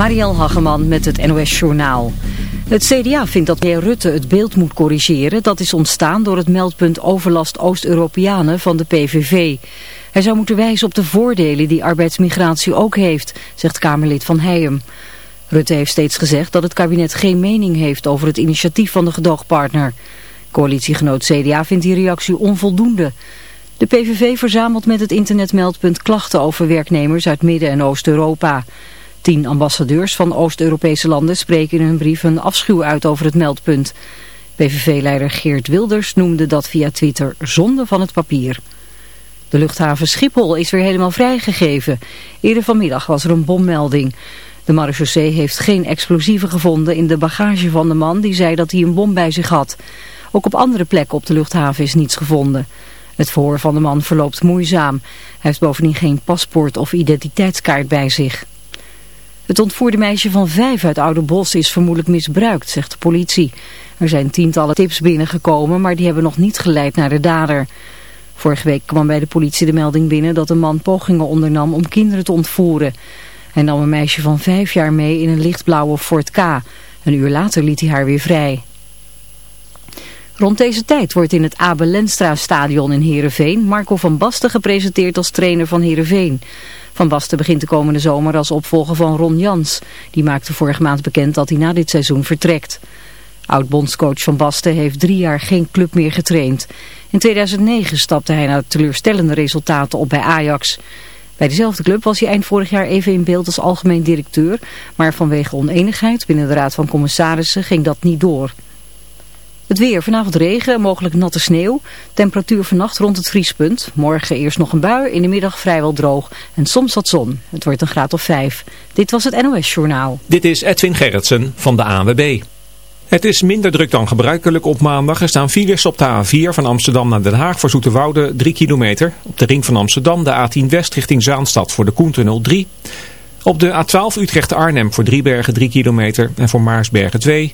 Marielle Hageman met het NOS Journaal. Het CDA vindt dat meneer Rutte het beeld moet corrigeren. Dat is ontstaan door het meldpunt overlast Oost-Europeanen van de PVV. Hij zou moeten wijzen op de voordelen die arbeidsmigratie ook heeft, zegt Kamerlid Van Heijem. Rutte heeft steeds gezegd dat het kabinet geen mening heeft over het initiatief van de gedoogpartner. Coalitiegenoot CDA vindt die reactie onvoldoende. De PVV verzamelt met het internetmeldpunt klachten over werknemers uit Midden- en Oost-Europa. Tien ambassadeurs van Oost-Europese landen spreken in hun brief een afschuw uit over het meldpunt. PVV-leider Geert Wilders noemde dat via Twitter zonde van het papier. De luchthaven Schiphol is weer helemaal vrijgegeven. Eerder vanmiddag was er een bommelding. De marechaussee heeft geen explosieven gevonden in de bagage van de man die zei dat hij een bom bij zich had. Ook op andere plekken op de luchthaven is niets gevonden. Het verhoor van de man verloopt moeizaam. Hij heeft bovendien geen paspoort of identiteitskaart bij zich. Het ontvoerde meisje van vijf uit Oude Bos is vermoedelijk misbruikt, zegt de politie. Er zijn tientallen tips binnengekomen, maar die hebben nog niet geleid naar de dader. Vorige week kwam bij de politie de melding binnen dat een man pogingen ondernam om kinderen te ontvoeren. Hij nam een meisje van vijf jaar mee in een lichtblauwe Ford K. Een uur later liet hij haar weer vrij. Rond deze tijd wordt in het Abel Lenstra stadion in Heerenveen Marco van Basten gepresenteerd als trainer van Heerenveen. Van Basten begint de komende zomer als opvolger van Ron Jans. Die maakte vorige maand bekend dat hij na dit seizoen vertrekt. Oud-bondscoach Van Basten heeft drie jaar geen club meer getraind. In 2009 stapte hij na teleurstellende resultaten op bij Ajax. Bij dezelfde club was hij eind vorig jaar even in beeld als algemeen directeur, maar vanwege oneenigheid binnen de Raad van Commissarissen ging dat niet door. Het weer, vanavond regen, mogelijk natte sneeuw. Temperatuur vannacht rond het vriespunt. Morgen eerst nog een bui, in de middag vrijwel droog. En soms wat zon. Het wordt een graad of vijf. Dit was het NOS Journaal. Dit is Edwin Gerritsen van de ANWB. Het is minder druk dan gebruikelijk op maandag. Er staan files op de A4 van Amsterdam naar Den Haag voor Zoeterwoude 3 kilometer. Op de ring van Amsterdam de A10 West richting Zaanstad voor de Koentunnel 3. Op de A12 Utrecht-Arnhem voor Driebergen 3 kilometer en voor Maarsbergen 2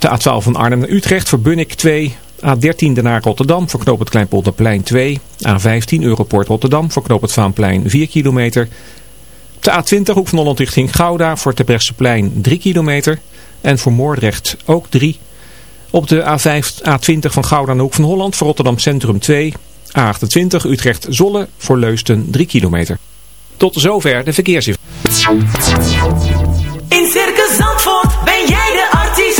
de A12 van Arnhem naar Utrecht voor Bunnik 2. A13 Den Haag Rotterdam voor knoop het Kleinpolderplein 2. A15 Europort Rotterdam voor knoop het Vaanplein 4 kilometer. De A20 Hoek van Holland richting Gouda voor Terbrechtseplein 3 kilometer. En voor Moordrecht ook 3. Op de A5, A20 van Gouda naar Hoek van Holland voor Rotterdam Centrum 2. A28 Utrecht Zolle voor Leusten 3 kilometer. Tot zover de verkeersinformatie. In Circus Zandvoort ben jij de artiest.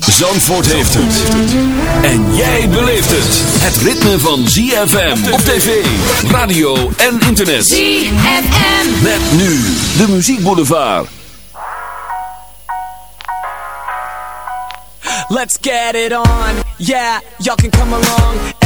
Zandvoort heeft het. En jij beleeft het. Het ritme van ZFM op tv, radio en internet. ZFM. Met nu de muziekboulevard. Let's get it on. Yeah, y'all can come along.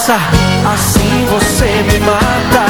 Nossa, assim você me mata.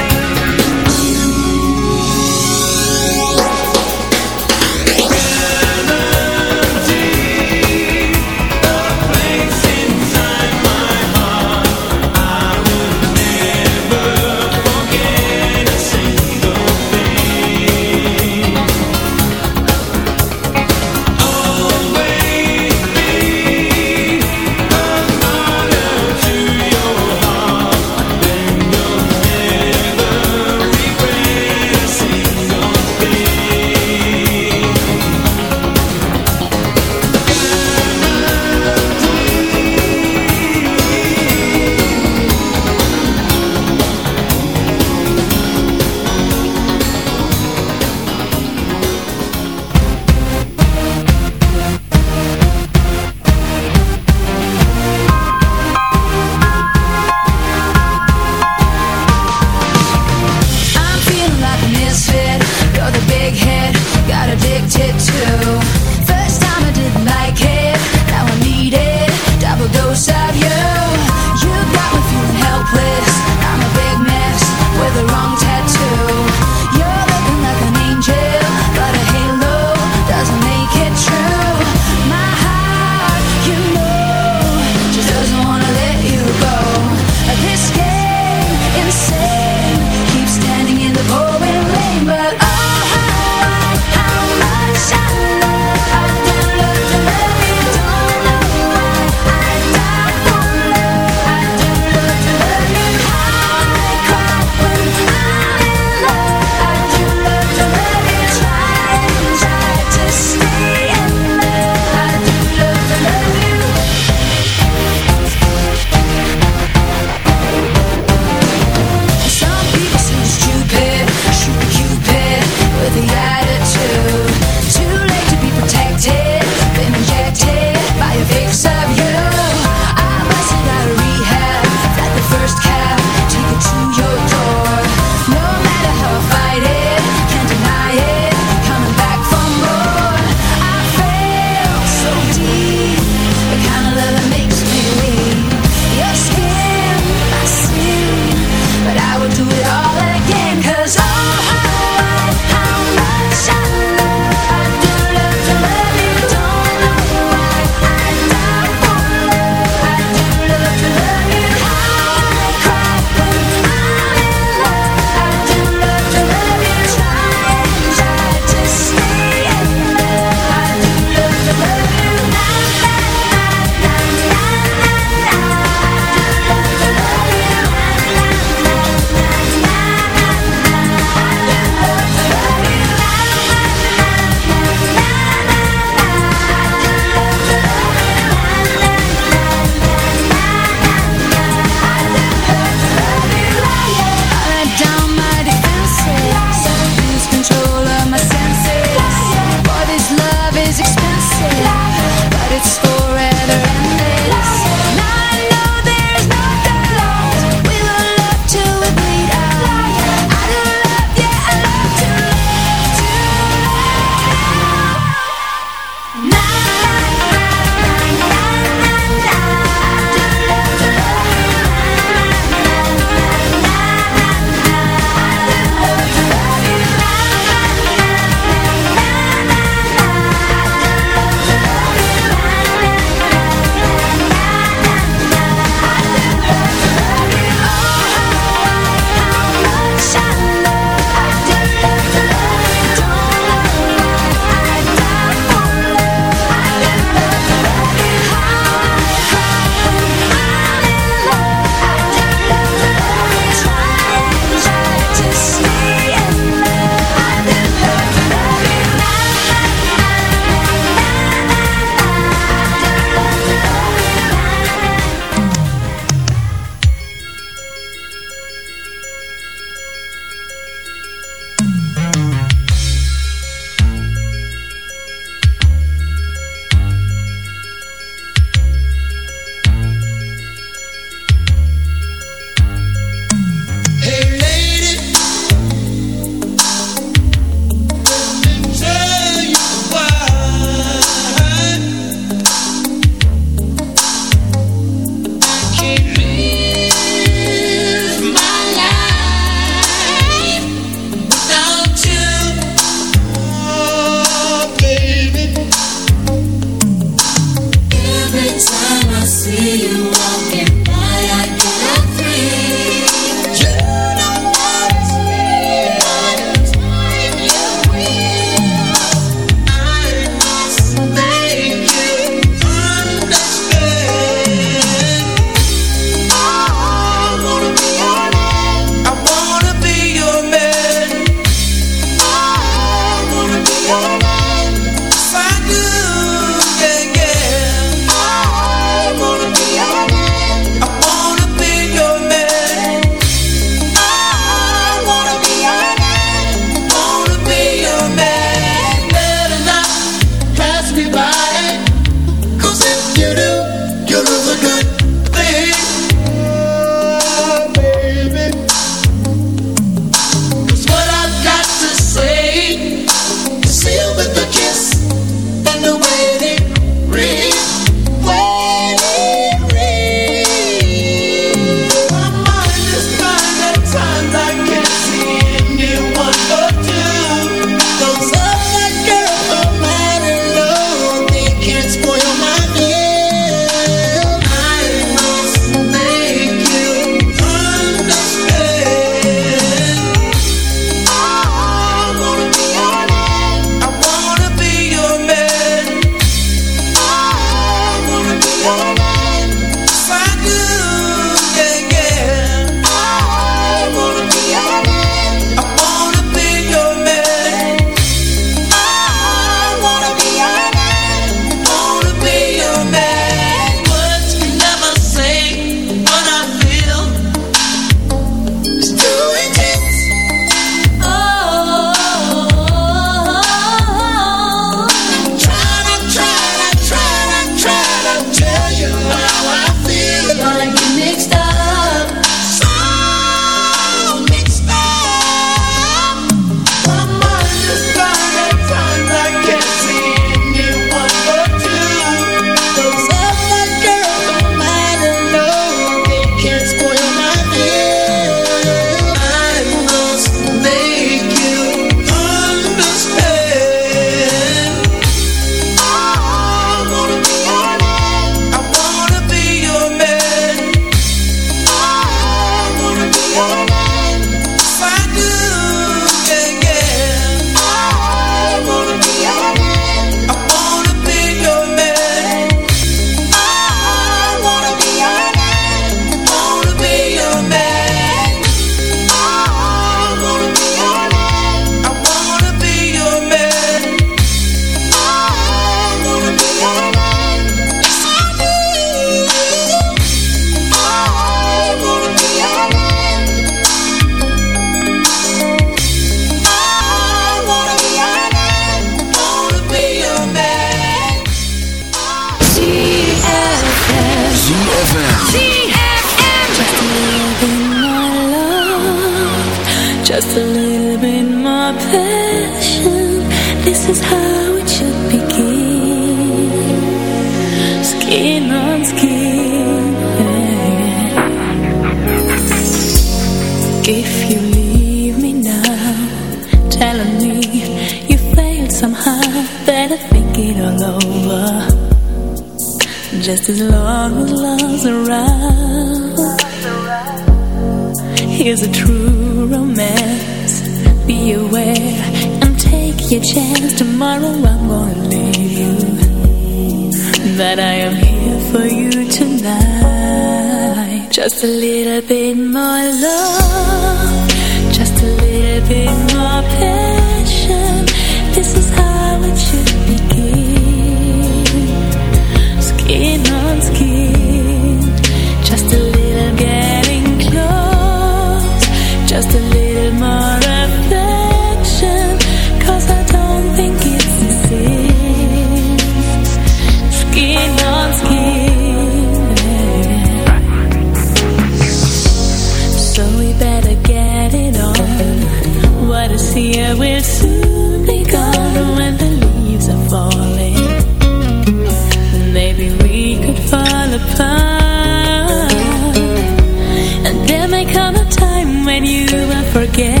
And you I forget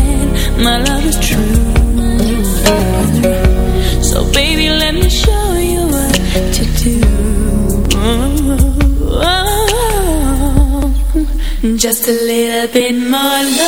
my love is true So baby let me show you what to do. Just a little bit more love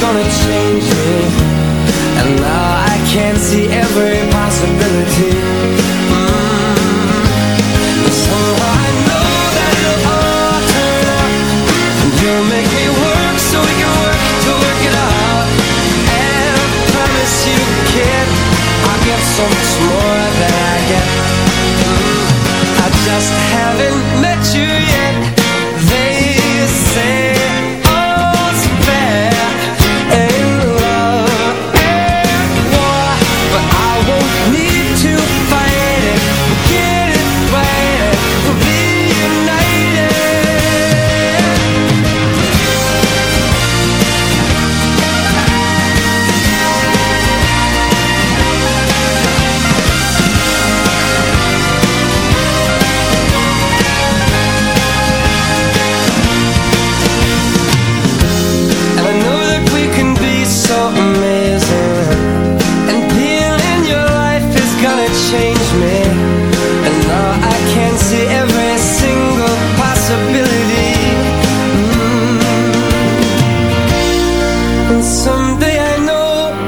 gonna change me And now I can see every possibility. Mm. I know that it'll all turn you'll make me work so we can work to work it out. And promise you, kid I'll get so much more than I get. Mm. I just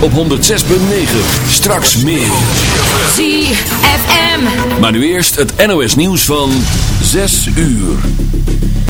op 106.9. Straks meer. ZFM. Maar nu eerst het NOS nieuws van 6 uur.